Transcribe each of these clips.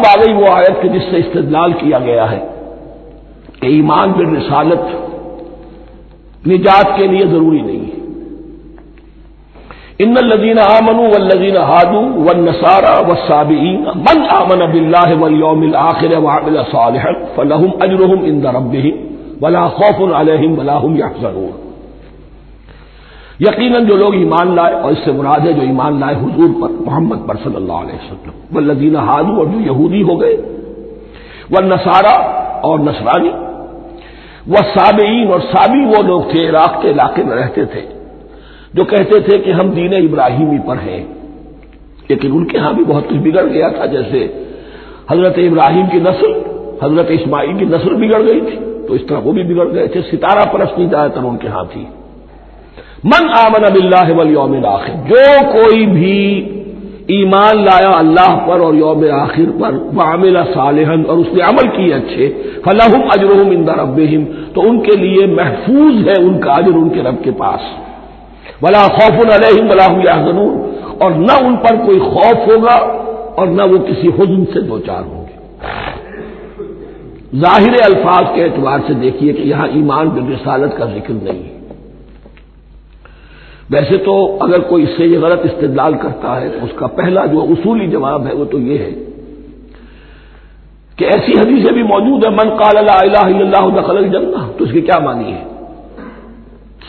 اب آ گئی وہ آیت کہ جس سے استدلال کیا گیا ہے کہ ایمان بن رسالت نجات کے لیے ضروری نہیں ہے۔ ان الدین آمن و الدین ہادو و نسارا و صابئین من آمن اب اللہ ولیوم الآخر وعمل صالحا فلهم اجرهم عند ربهم ولا خوف عليهم ولا هم يحزنون یقیناً جو لوگ ایمان لائے اور اس سے مراد ہے جو ایمان لائے حضور پر، محمد پر صلی اللہ علیہ وسلم۔ والذین ہادو اور جو یہودی ہو گئے وہ نسارا اور نسرانی وہ سابئین اور سابی، وہ لوگ تھے عراق کے علاقے میں رہتے تھے، جو کہتے تھے کہ ہم دین ابراہیمی پر ہیں۔ لیکن ان کے ہاں بھی بہت کچھ بگڑ گیا تھا، جیسے حضرت ابراہیم کی نسل، حضرت اسماعیل کی نسل بگڑ گئی تھی، تو اس طرح وہ بھی بگڑ گئے تھے، ستارہ پرستی زیادہ تر ان کے ہاں تھی۔ من آمن اب اللہ ولیوم آخر جو کوئی بھی ایمان لایا اللہ پر اور یوم آخر پر معامل صالحن اور اس نے عمل کیے اچھے فلاحم اجرحم اندر رب تو ان کے لیے محفوظ ہے ان کا اجر ان کے رب کے پاس۔ بلا خوف علیہم بلا یا اور نہ ان پر کوئی خوف ہوگا اور نہ وہ کسی حزن سے دو چار ہوں گے۔ ظاہر الفاظ کے اعتبار سے دیکھیے کہ یہاں ایمان بن رسالت کا ذکر نہیں ہے۔ ویسے تو اگر کوئی اس سے یہ غلط استدلال کرتا ہے تو اس کا پہلا جو اصولی جواب ہے وہ تو یہ ہے کہ ایسی حدیثیں بھی موجود ہیں، من قال اللہ الہ الا اللہ دخل الجنہ، تو اس کی کیا مانی ہے؟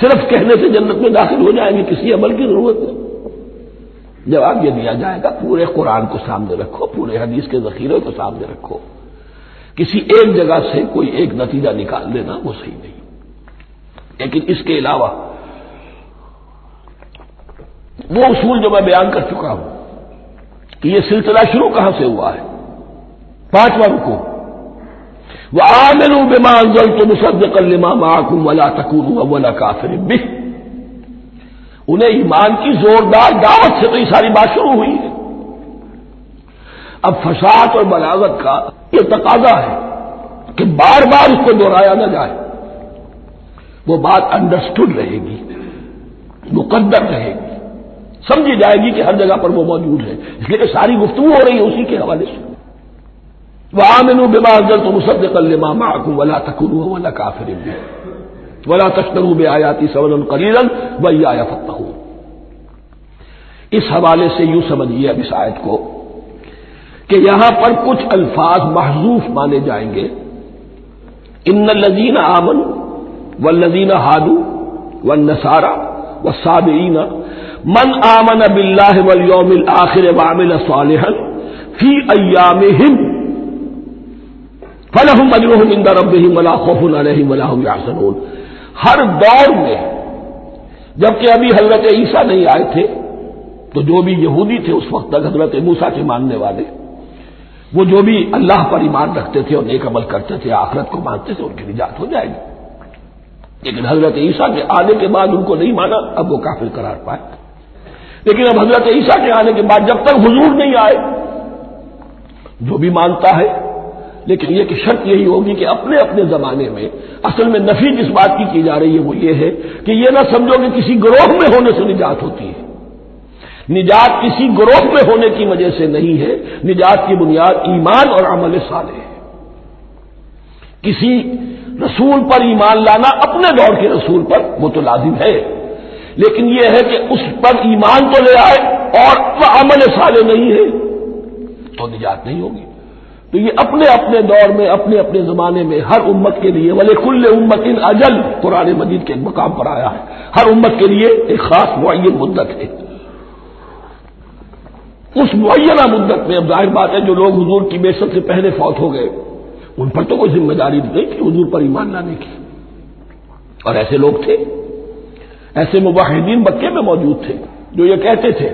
صرف کہنے سے جنت میں داخل ہو جائیں گے، کسی عمل کی ضرورت نہیں۔ جواب یہ دیا جائے گا، پورے قرآن کو سامنے رکھو، پورے حدیث کے ذخیرے کو سامنے رکھو۔ کسی ایک جگہ سے کوئی ایک نتیجہ نکال لینا وہ صحیح نہیں۔ لیکن اس کے علاوہ وہ اصول جو میں بیان کر چکا ہوں کہ یہ سلسلہ شروع کہاں سے ہوا ہے؟ پانچواں رکو وہ آمن بما انزل تو مسد کلما محکوم ولا تکون ولا کافر بہ انہیں ایمان کی زوردار دعوت سے تو یہ ساری بات شروع ہوئی ہے۔ اب فساد اور بلاغت کا یہ تقاضا ہے کہ بار بار اس کو دوہرایا نہ جائے۔ وہ بات انڈرسٹوڈ رہے گی، مقدر رہے گی۔ سمجھی جائے گی کہ ہر جگہ پر وہ موجود ہے۔ اس لیے کہ ساری گفتگو ہو رہی ہے اسی کے حوالے سے۔ وہ آمن بما انزل تو مسد کلما محکوم ولا تکون ولا کافر ولا تشترو بے آیاتی سول قریرن وہی آیا فتح اس حوالے سے یوں سمجھیے اب اس آیت کو کہ یہاں پر کچھ الفاظ محضوف مانے جائیں گے۔ ان لذین آمن و لذین ہادو و نسارا و صابئین من آمن باللہ والیوم الآخر وعمل صالحا فی ایامہم فلہم اجرہم عند ربہم ولا خوف علیہم ولا هم یحزنون۔ ہر دور میں جبکہ ابھی حضرت عیسیٰ نہیں آئے تھے، تو جو بھی یہودی تھے اس وقت تک حضرت موسا کے ماننے والے، وہ جو بھی اللہ پر ایمان رکھتے تھے اور نیک عمل کرتے تھے، آخرت کو مانتے تھے، ان کی نجات ہو جائے گی۔ لیکن حضرت عیسیٰ کے آنے کے بعد ان کو نہیں مانا، اب وہ کافر قرار پائے۔ لیکن اب حضرت عیسیٰ کے آنے کے بعد جب تک حضور نہیں آئے، جو بھی مانتا ہے، لیکن یہ کہ شرط یہی ہوگی کہ اپنے اپنے زمانے میں اصل میں نفی جس بات کی کی جا رہی ہے وہ یہ ہے کہ یہ نہ سمجھو کہ کسی گروہ میں ہونے سے نجات ہوتی ہے۔ نجات کسی گروہ میں ہونے کی وجہ سے نہیں ہے، نجات کی بنیاد ایمان اور عمل صالح ہے۔ کسی رسول پر ایمان لانا اپنے دور کے رسول پر وہ تو لازم ہے۔ لیکن یہ ہے کہ اس پر ایمان تو لے آئے اور وہ عمل صالح نہیں ہے، تو نجات نہیں ہوگی۔ تو یہ اپنے اپنے دور میں، اپنے اپنے زمانے میں ہر امت کے لیے ولے کل امت ان اجل، قرآن مجید کے مقام پر آیا ہے۔ ہر امت کے لیے ایک خاص معین مدت ہے۔ اس معینہ مدت میں اب ظاہر بات ہے، جو لوگ حضور کی بے سے پہلے فوت ہو گئے، ان پر تو کوئی ذمہ داری نہیں کہ حضور پر ایمان لانے کی۔ اور ایسے لوگ تھے ایسے مباحدین بکے میں موجود تھے، جو یہ کہتے تھے،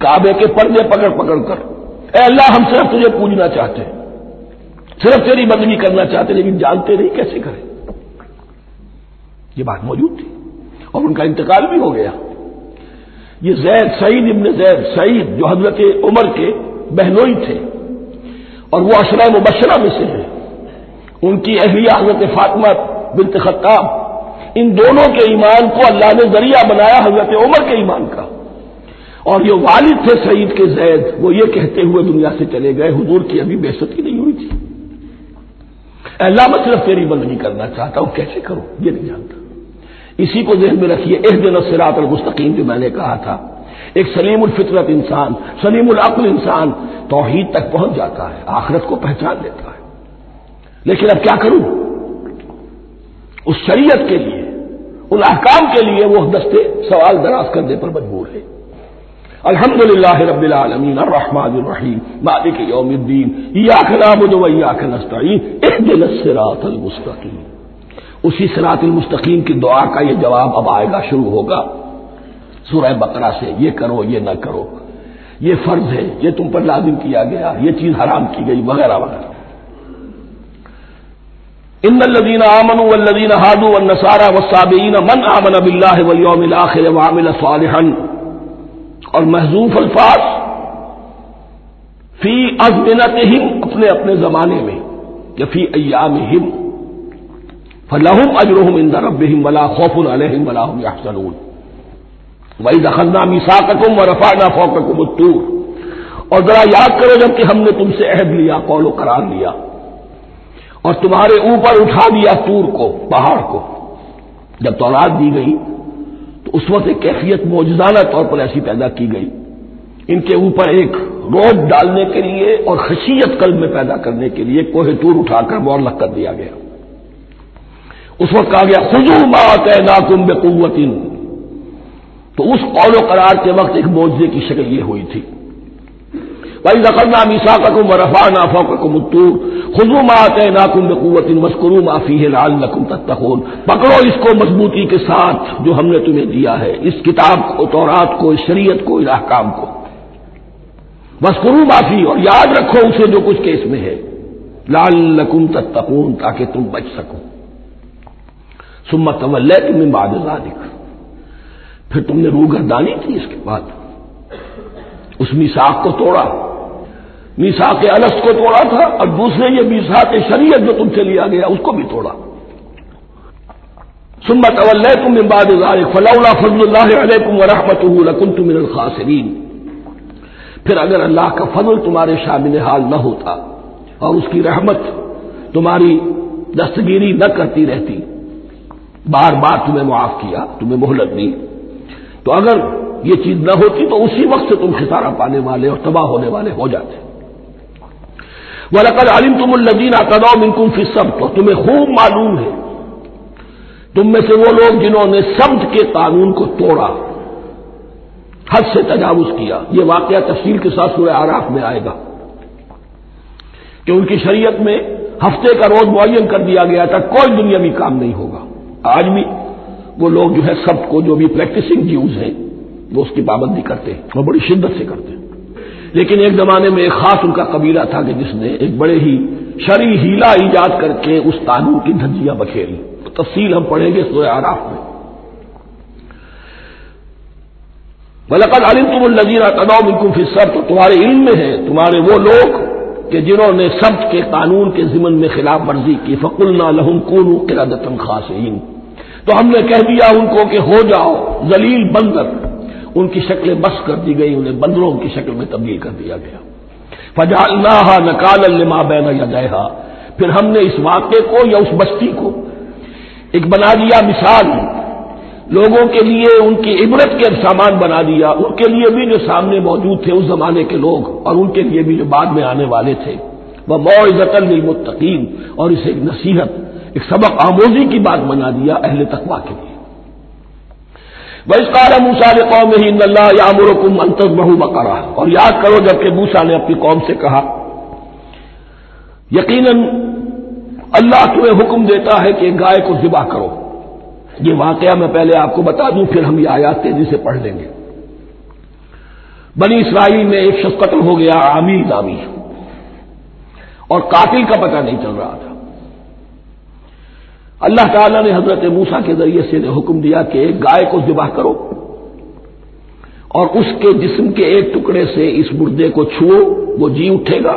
کعبے کے پردے پکڑ پکڑ کر، اے اللہ ہم صرف تجھے پوجنا چاہتے ہیں، صرف تیری بندگی کرنا چاہتے لیکن جانتے نہیں کیسے کریں۔ یہ بات موجود تھی، اور ان کا انتقال بھی ہو گیا۔ یہ زید سعید ابن زید سعید، جو حضرت عمر کے بہنوئی تھے، اور وہ اشرا مبشرہ میں سے ہیں۔ ان کی اہلیہ حضرت فاطمہ بنت خطاب ان دونوں کے ایمان کو اللہ نے ذریعہ بنایا حضرت عمر کے ایمان کا۔ اور یہ والد تھے سعید کے زید، وہ یہ کہتے ہوئے دنیا سے چلے گئے، حضور کی ابھی بے نہیں ہوئی تھی۔ اللہ، میں صرف تیری بندگی کرنا چاہتا ہوں، کیسے کروں؟ یہ نہیں جانتا۔ اسی کو ذہن میں رکھیے ایک دن سرات المستقیم جو میں نے کہا تھا۔ ایک سلیم الفطرت انسان، سلیم العقل انسان توحید تک پہنچ جاتا ہے، آخرت کو پہچان لیتا ہے۔ لیکن اب کیا کروں؟ اس شریعت کے لیے، ان احکام کے لیے وہ دستے سوال دراز کرنے پر مجبور ہے الحمد للہ رب العالمین الرحمن الرحیم، مالک یوم الدین الصراط المستقیم۔ اسی سراط المستقیم کی دعا کا یہ جواب اب آئے گا، شروع ہوگا۔ سورہ بقرہ سے یہ کرو، یہ نہ کرو۔ یہ فرض ہے، یہ تم پر لازم کیا گیا، یہ چیز حرام کی گئی، وغیرہ وغیرہ۔ ان الدین امن والذین ہادو والنصارى والصابئین من آمن باللہ والیوم الاخر وعمل صالحا اور محضوف الفاظ فی ازمنتہم اپنے اپنے زمانے میں یا فی ایامہم فلہم اجرہم عند ربہم ولا خوف علیہم ولا هم يحزنون وہی دخلنا میساکم و رفانا فوقکم الطور اور ذرا یاد کرو جبکہ ہم نے تم سے عہد لیا قول و قرار لیا اور تمہارے اوپر اٹھا دیا تور کو، پہاڑ کو۔ جب تورات دی گئی، تو اس وقت ایک کیفیت موجودانہ طور پر ایسی پیدا کی گئی۔ ان کے اوپر ایک روب ڈالنے کے لیے اور خشیت قلب میں پیدا کرنے کے لیے کوہ تور اٹھا کر مور لگ کر دیا گیا۔ اس وقت کہا گیا خزو مات ناکم بے قوت تو اس قول و قرار کے وقت ایک معجزے کی شکل یہ ہوئی تھی۔ بھائی زخرنا میسا کا کم رفا نافا کا کم اتور خزو ماتے ناکم قوت مسکرو معافی ہے لال نقم تخون پکڑو اس کو مضبوطی کے ساتھ جو ہم نے تمہیں دیا ہے، اس کتاب کو، تورات کو، اس شریعت کو، اس احکام کو۔ مسکرو معافی اور یاد رکھو اسے جو کچھ کیس میں ہے۔ لال نقم تتقون، تاکہ تم بچ سکو۔ سمت طول تمہیں بعد ذالک پھر تم نے روح گردانی کی اس کے بعد۔ اس میساک کو توڑا۔ میساک کے الس کو توڑا تھا اور دوسرے یہ میساک شریعت جو تم سے لیا گیا اس کو بھی توڑا۔ سمت اول تم امباد فلاح فضل اللہ علیکم ورحمت رقم تم الخاصرین پھر اگر اللہ کا فضل تمہارے شامل حال نہ ہوتا اور اس کی رحمت تمہاری دستگیری نہ کرتی رہتی، بار بار تمہیں معاف کیا، تمہیں مہلت دی۔ تو اگر یہ چیز نہ ہوتی تو اسی وقت سے تم خسارہ پانے والے اور تباہ ہونے والے ہو جاتے۔ وہ عالم تم الدین تداؤ منکم فی سب تو تمہیں خوب معلوم ہے۔ تم میں سے وہ لوگ جنہوں نے سمت کے قانون کو توڑا، حد سے تجاوز کیا۔ یہ واقعہ تفصیل کے ساتھ سورہ آراف میں آئے گا۔ کہ ان کی شریعت میں ہفتے کا روز معین کر دیا گیا تھا، کوئی دنیاوی کام نہیں ہوگا۔ آج بھی وہ لوگ جو ہے سب کو جو بھی پریکٹسنگ جیوز ہیں، وہ اس کی پابندی کرتے ہیں، وہ بڑی شدت سے کرتے ہیں۔ لیکن ایک زمانے میں ایک خاص ان کا قبیلہ تھا کہ جس نے ایک بڑے ہی شری ہیلا ایجاد کر کے اس قانون کی دھجیاں بکھیری۔ تفصیل ہم پڑھیں گے سوئے آراف میں۔ بلکہ عالم تم النزیرہ تناؤ بالکل پھر سب تو تمہارے علم میں ہے تمہارے وہ لوگ کہ جنہوں نے سب کے قانون کے ضمن میں خلاف ورزی کی۔ فکل نہ لہم کون قرادتن خاصین تو ہم نے کہہ دیا ان کو کہ ہو جاؤ زلیل بندر ان کی شکلیں بس کر دی گئی انہیں بندروں کی شکل میں تبدیل کر دیا گیا۔ فجا اللہ نکال الما بین یا پھر ہم نے اس واقعے کو یا اس بستی کو ایک بنا دیا مثال۔ لوگوں کے لیے ان کی عبرت کے سامان بنا دیا۔ ان کے لیے بھی جو سامنے موجود تھے اس زمانے کے لوگ، اور ان کے لیے بھی جو بعد میں آنے والے تھے۔ وہ معزت المتقین اور اسے ایک نصیحت، ایک سبق آموزی کی بات بنا دیا اہل تقوا کے لیے۔ بہشکار موسا نے قوم ہی اللہ یا مرکم انتظ بہو بکرا اور یاد کرو جبکہ موسا نے اپنی قوم سے کہا، یقیناً اللہ تمہیں حکم دیتا ہے کہ گائے کو ذبح کرو۔ یہ واقعہ میں پہلے آپ کو بتا دوں، پھر ہم یہ آیات تیزی سے پڑھ لیں گے۔ بنی اسرائیل میں ایک شخص قتل ہو گیا عامر نامی، اور قاتل کا پتہ نہیں چل رہا تھا۔ اللہ تعالیٰ نے حضرت موسا کے ذریعے سے حکم دیا کہ ایک گائے کو ذبح کرو اور اس کے جسم کے ایک ٹکڑے سے اس مردے کو چھو وہ جی اٹھے گا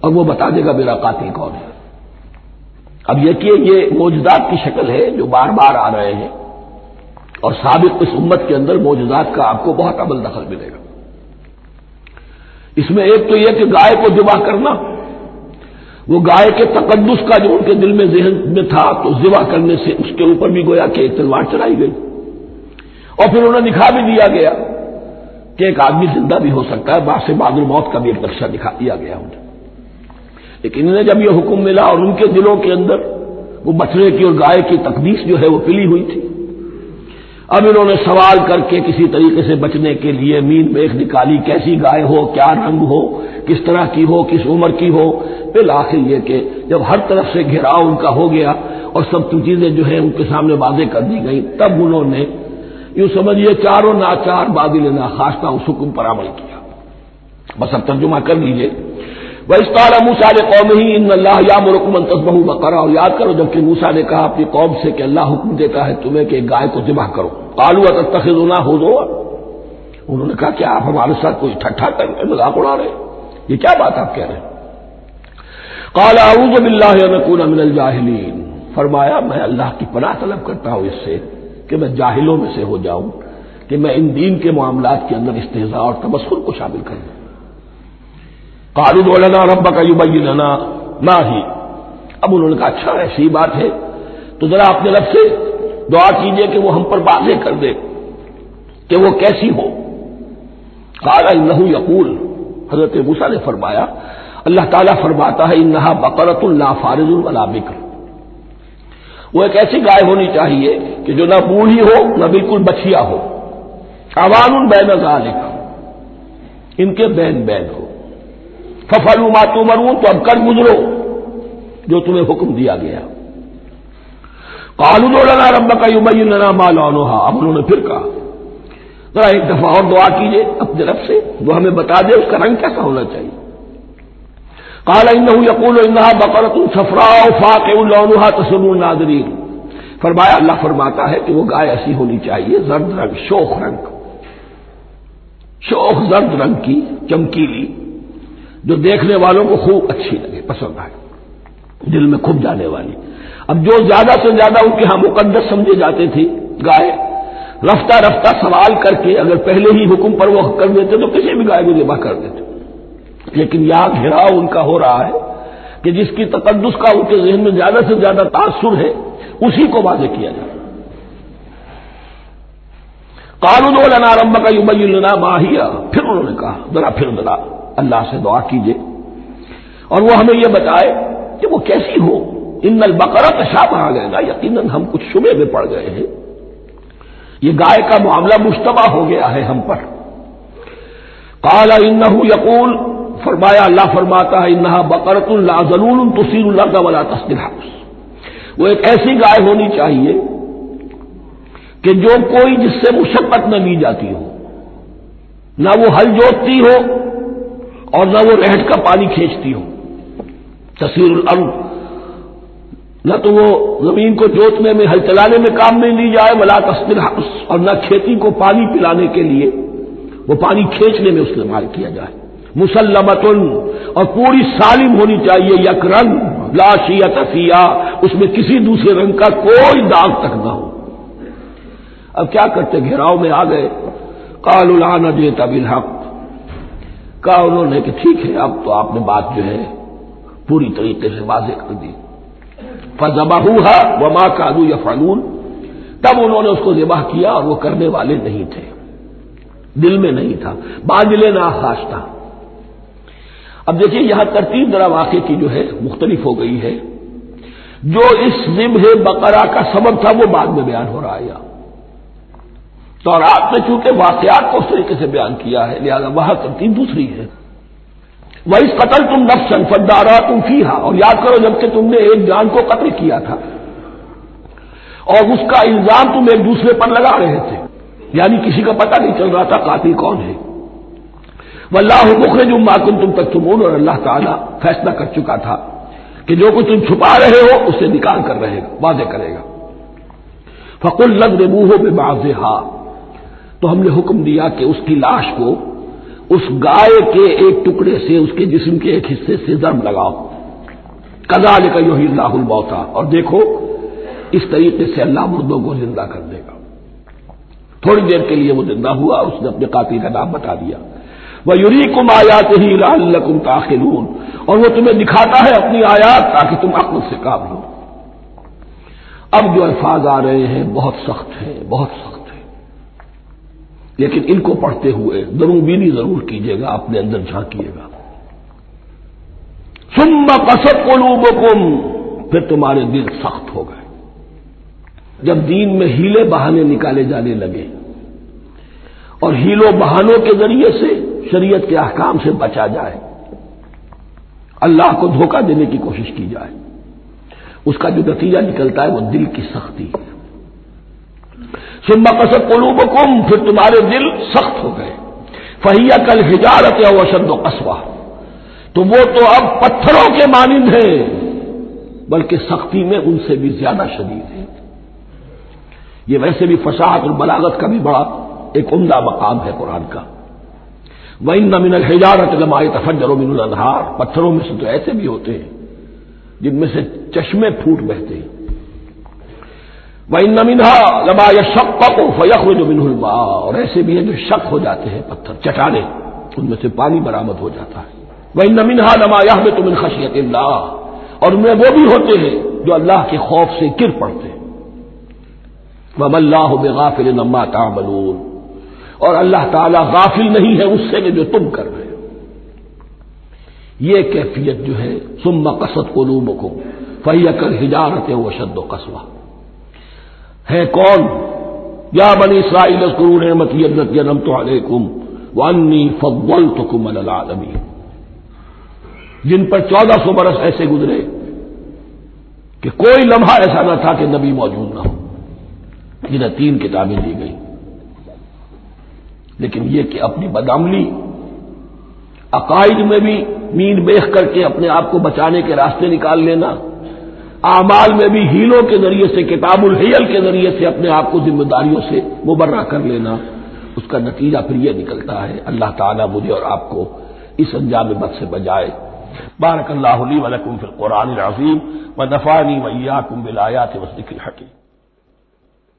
اور وہ بتا دے گا میرا قاتل کون ہے۔ اب یہ کہ یہ موجودات کی شکل ہے جو بار بار آ رہے ہیں اور سابق اس امت کے اندر موجودات کا آپ کو بہت عمل دخل ملے گا۔ اس میں ایک تو یہ کہ گائے کو ذبح کرنا وہ گائے کے تقدس کا جو ان کے دل میں ذہن میں تھا تو ذبح کرنے سے اس کے اوپر بھی گویا کہ ایک تلوار چڑھائی گئی۔ اور پھر انہیں دکھا بھی دیا گیا کہ ایک آدمی زندہ بھی ہو سکتا ہے باس بہادر موت کا بھی ایک نقشہ دکھا دیا گیا انہیں۔ لیکن انہیں جب یہ حکم ملا اور ان کے دلوں کے اندر وہ بچڑے کی اور گائے کی تقدیس جو ہے وہ پلی ہوئی تھی۔ اب انہوں نے سوال کر کے کسی طریقے سے بچنے کے لیے مین میخ نکالی، کیسی گائے ہو، کیا رنگ ہو کس طرح کی ہو، کس عمر کی ہو۔ پھر آخر یہ کہ جب ہر طرف سے گھیراؤ ان کا ہو گیا اور سب چیزیں جو ہیں ان کے سامنے واضح کر دی گئی تب انہوں نے یوں سمجھیے چاروں ناچار بادل خاصہ اس حکم پر عمل کیا۔ بس اب ترجمہ کر لیجیے وہ اس موسا نے قوم ہی ان اللہ یا مرکم تصبہ بقرا۔ اور یاد کرو، جبکہ موسا نے کہا اپنی قوم سے کہ اللہ حکم دیتا ہے تمہیں کہ گائے کو ذبح کرو۔ کالو تخذ ہو دو انہوں نے کہا کہ آپ ہمارے ساتھ کوئی ٹھٹھا کر رہے مذاق اڑا رہے یہ کیا بات آپ کہہ رہے ہیں؟ کالا اعوذ باللہ نکون من الجاہلین۔ فرمایا، میں اللہ کی پناہ طلب کرتا ہوں اس سے کہ میں جاہلوں میں سے ہو جاؤں، کہ میں ان دین کے معاملات کے اندر استحضاء اور تبصر کو شامل کر دوں کالود ولنا رب کا یو نہ ہی۔ اب انہوں نے کہا اچھا ایسی بات ہے۔ تو ذرا اپنے رب سے دعا کیجیے کہ وہ ہم پر واضح کر دے کہ وہ کیسی ہو کالا لہو یقول حضرت موسا نے فرمایا، اللہ تعالیٰ فرماتا ہے، انہا بقرت اللہ فارض الولا بکر۔ وہ ایک ایسی گائے ہونی چاہیے کہ جو نہ بوڑھی ہو، نہ بالکل بچیا ہو۔ عوان البین ذالک۔ ان کے بین بین ہو۔ ففل ماتو مرون تو اب کر گزرو، جو تمہیں حکم دیا گیا۔ کالو لنا رب کا یوم لنا مالوہا اب انہوں نے پھر کہا ذرا ایک دفعہ اور دعا کیجیے اپنے رب سے وہ ہمیں بتا دے اس کا رنگ کیسا ہونا چاہیے۔ کالا یقول بقرت سفرا فاق لونحا تصر الناظرین فرمایا، اللہ فرماتا ہے کہ وہ گائے ایسی ہونی چاہیے، زرد رنگ، شوخ رنگ۔ شوخ زرد رنگ کی چمکیلی، جو دیکھنے والوں کو خوب اچھی لگے، پسند آئے۔ دل میں کھب جانے والی۔ اب جو زیادہ سے زیادہ ان کے ہاں مقدس سمجھے جاتے تھے گائے رفتہ رفتہ سوال کر کے اگر پہلے ہی حکم پر وہ کر دیتے تو کسی بھی گائے کو ذبح کر دیتے۔ لیکن یہاں گھیراؤ ان کا ہو رہا ہے کہ جس کی تقدس کا ان کے ذہن میں زیادہ سے زیادہ تاثر ہے، اسی کو واضح کیا جائے۔ قانون لنا رب کا یوم النا ماہیا پھر انہوں نے کہا، ذرا پھر ذرا اللہ سے دعا کیجیے اور وہ ہمیں یہ بتائے کہ وہ کیسی ہو؟ ان البقرہ شاپ آ گئے گا، یقیناً ہم کچھ شبے میں پڑ گئے ہیں۔ یہ گائے کا معاملہ مشتبہ ہو گیا ہے ہم پر۔ کالا ان یقول، فرمایا اللہ فرماتا ہے، انہا بقرت اللہ ضرور تصیر اللہ کا ولا تصدیح وہ ایک ایسی گائے ہونی چاہیے کہ جو کوئی جس سے مشقت نہ لی جاتی ہو، نہ وہ ہل جوتتی ہو اور نہ وہ رہٹ کا پانی کھینچتی ہو۔ تصویر الارض نہ تو وہ زمین کو جوتنے میں، ہل چلانے میں کام میں لی جائے، ولا تصدر اور نہ کھیتی کو پانی پلانے کے لیے، وہ پانی کھینچنے میں استعمال کیا جائے۔ مسلمتن، اور پوری سالم ہونی چاہیے یک رنگ لاشی یا اس میں کسی دوسرے رنگ کا کوئی داغ تک نہ ہو۔ اب کیا کرتے، گھیراؤ میں آ گئے۔ کال الان دے تب کہا انہوں نے کہ ٹھیک ہے، اب تو آپ نے بات جو ہے پوری طریقے سے واضح کر دی۔ فضبہ وما کادو یا فنون تب انہوں نے اس کو ذبح کیا اور وہ کرنے والے نہیں تھے۔ دل میں نہیں تھا۔ بادلے نہ خاص تھا۔ اب دیکھیے یہاں ترتیب ذرا واقعے کی جو ہے مختلف ہو گئی ہے۔ جو اس ذبح بقرہ کا سبب تھا وہ بعد میں بیان ہو رہا ہے۔ تو اور آپ نے چونکہ واقعات کو اس طریقے سے بیان کیا ہے، لہذا وہاں ترتیب دوسری ہے۔ وہ اس قتل تم نفسن فدارا تم فی اور یاد کرو جبکہ تم نے ایک جان کو قتل کیا تھا۔ اور اس کا الزام تم ایک دوسرے پر لگا رہے تھے۔ یعنی کسی کا پتہ نہیں چل رہا تھا قاتل کون ہے۔ وہ اللہ مخرج کن تم تک تم اور اللہ تعالیٰ فیصلہ کر چکا تھا کہ جو کچھ تم چھپا رہے ہو اسے نکال کر رہے گا، واضح کرے گا۔ فقل لگ منہ ہو بے تو ہم نے حکم دیا کہ اس کی لاش کو اس گائے کے ایک ٹکڑے سے اس کے جسم کے ایک حصے سے ضرب لگاؤ۔ کزال کا یو ہی اللہ البوتا اور دیکھو، اس طریقے سے اللہ مردوں کو زندہ کر دے گا۔ تھوڑی دیر کے لیے وہ زندہ ہوا، اس نے اپنے قاتل کا نام بتا دیا۔ وہ یوری کم آیات ہی لعلکم تاخلون اور وہ تمہیں دکھاتا ہے اپنی آیات تاکہ تم عقل سے کام لو اب جو الفاظ آ رہے ہیں، بہت سخت ہیں، بہت سخت۔ لیکن ان کو پڑھتے ہوئے دروں بینی ضرور کیجیے گا، اپنے اندر جھانکیے گا۔ سم قصد قلوبکم، پھر تمہارے دل سخت ہو گئے۔ جب دین میں ہیلے بہانے نکالے جانے لگے، اور ہیلوں بہانوں کے ذریعے سے شریعت کے احکام سے بچا جائے، اللہ کو دھوکہ دینے کی کوشش کی جائے، اس کا جو نتیجہ نکلتا ہے وہ دل کی سختی ہے۔ سما قصد قلوب پھر تمہارے دل سخت ہو گئے۔ فہیا کل ہجارت یا وشد و قصبہ تو وہ تو اب پتھروں کے مانند ہیں، بلکہ سختی میں ان سے بھی زیادہ شدید ہے یہ ویسے بھی فساد اور بلاغت کا بھی بڑا ایک عمدہ مقام ہے قرآن کا۔ وہ ان نمین الحجارت لمائے تفجر و من الانہار پتھروں میں سے تو ایسے بھی ہوتے ہیں جن میں سے چشمے پھوٹ بہتے ہیں۔ وہ نمینہ لما یا شک کو فیخر جو منہ اور ایسے بھی ہیں جو شک ہو جاتے ہیں پتھر چٹانے ان میں سے پانی برامد ہو جاتا ہے۔ وہ نمینہ لما یا میں تم خشیت اللہ اور ان میں وہ بھی ہوتے ہیں جو اللہ کے خوف سے گر پڑتے ہیں۔ وہ اللہ بغافل نما تعملون اور اللہ تعالی غافل نہیں ہے اس سے کہ جو تم کر رہے ہو۔ یہ کیفیت جو ہے سم قصد کو لوم کو فہیکل ہجارت و شد و قصبہ ہے کون؟ یا بنی اسرائیل اسکرون نعمت یدت ینم تو علیکم وانی فضل تو کم العالمی جن پر چودہ سو برس ایسے گزرے کہ کوئی لمحہ ایسا نہ تھا کہ نبی موجود نہ ہو۔ جنہیں تین کتابیں دی گئی لیکن یہ کہ اپنی بدعملی، عقائد میں بھی مین بیخ کر کے اپنے آپ کو بچانے کے راستے نکال لینا اعمال میں بھی ہیلوں کے ذریعے سے، کتاب الحیل کے ذریعے سے اپنے آپ کو ذمہ داریوں سے مبرہ کر لینا، اس کا نتیجہ پھر یہ نکلتا ہے، اللہ تعالیٰ مجھے اور آپ کو اس انجام بد سے بجائے بارک اللہ علی ولکم فی القرآن العظیم و نفانی ویا کم بلایات وسط الحکیم۔